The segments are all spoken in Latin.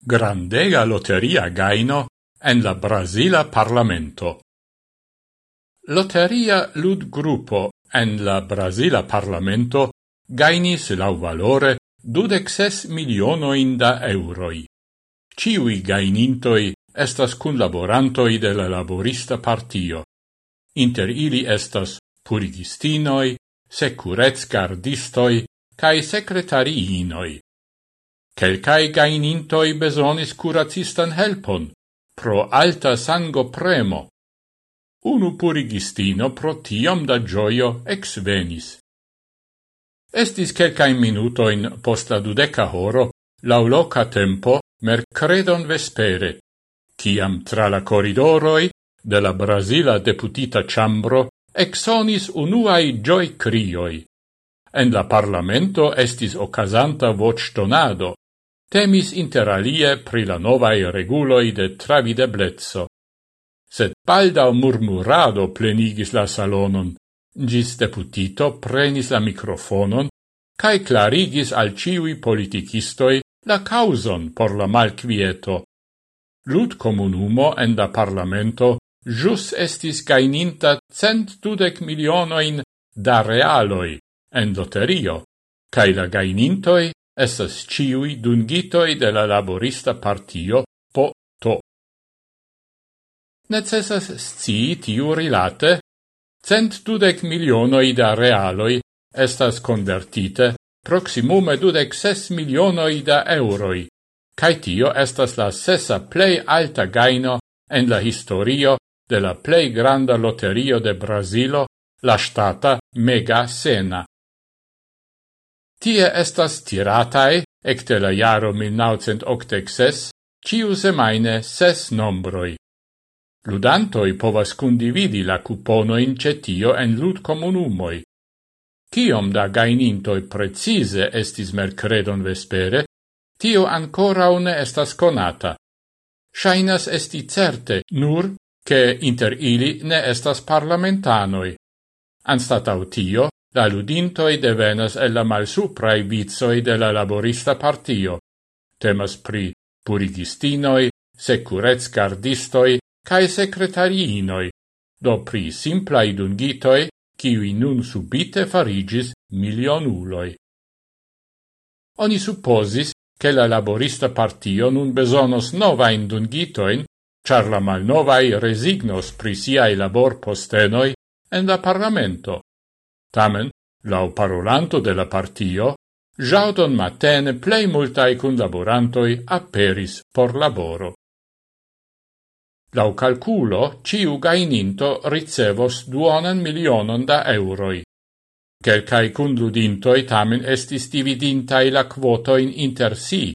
grandega loteria gaino en la Brasila Parlamento. Loteria lud gruppo en la Brasila Parlamento gainis lau valore dudexes milionoin da euroi. Ciui gainintoi estas cunlaborantoi de la laborista partio. Inter ili estas purigistinoi, securezgardistoi, cae secretariinoi. Quelcae gainintoi besonis curacistan helpon, pro alta sango premo. Unu purigistino pro tiom da gioio ex venis. Estis quelcae minutoin post la dudeca horo, lauloca tempo, mercredon vespere, ciam tra la corridoroi de la Brasila deputita ciambro exonis unuai gioi crioi. En la Parlamento estis ocasanta voc tonado, temis interalie pri la novae reguloi de travideblezzo. Sed baldau murmurado plenigis la salonon, gis deputito prenis la microfonon cae clarigis al ciui politicistoi la causon por la malquieto. Lut comunumo en da parlamento jus estis gaininta cent dudec milionoin da realoi en loterio, cae la gainintoi estas ciui dungitoi de la laborista partio po to. Necessas scii tiu rilate, cent dudec milionoi da realoi estas convertite proximume dudec ses milionoi da euroi, cae tio estas la sesa plei alta gaino en la historio de la plei granda loterio de Brasilo, la stata Mega Sena, Tie estas tiratae, ecte la jaro 1986, ciu semaine ses nombroi. Ludantoi povas condividi la cuponoin cetio en lud comunumoi. Ciom da gainintoi precise estis mercredon vespere, tio ancora une estas conata. Shainas esti certe nur che inter ili ne estas parlamentanoi. Anstatau tio, La ludintoi devenas el la malsuprai vizoi de la laborista partio. Temas pri purigistinoj, securecgardistoj cae secretariinoi, do pri simplai dungitoi, kiui nun subite farigis milionuloi. Oni supposis che la laborista partio nun besonos novain dungitoin, char la malnovai resignos pri siai labor postenoi en la parlamento. Tamen, lau parolanto de la partio, jaudon matene plei multae cunlaborantoi aperis por laboro. Lau calculo, ciu gaininto ricevos duonan milionon da euroi. Quelcae cundludintoi tamen estis dividintai la quotoin inter si,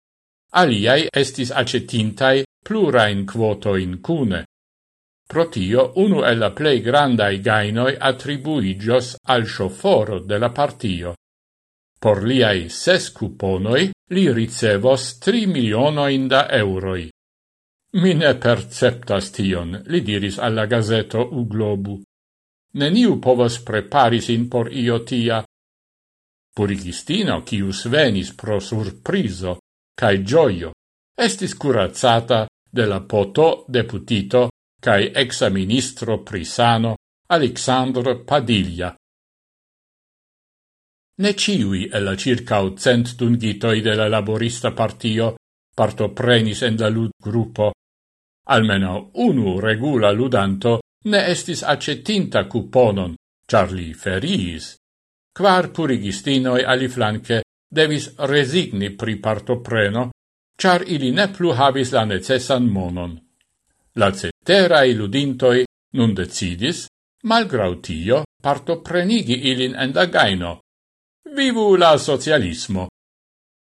aliai estis acetintai plurain quotoin cune. Pro tio, unu el la plei grandai gainoi attribuigios al scioforo de la partio. Por liai ses cuponoi li ricevos tri milionoin da euroi. Mi ne perceptas tion, li diris alla gazeto U Globu. Neniu povas preparis in por io tia. Purigistino, cius venis pro surpriso, cae gioio, estis curazzata de la poto deputito cae ex-ministro prisano Alexandro Padilla. Ne ciui el la circa cent dungitoi de la laborista partio partoprenis en la lud gruppo. Almeno unu regula ludanto ne estis accettinta cuponon, char li feriis. Quar purigistinoi aliflanque devis resigni pri partopreno, char ili ne plu havis la necessan monon. La ceterae ludintoi nun decidis, malgrau tio, partoprenigi ilin en la gaino. Vivu la socialismo!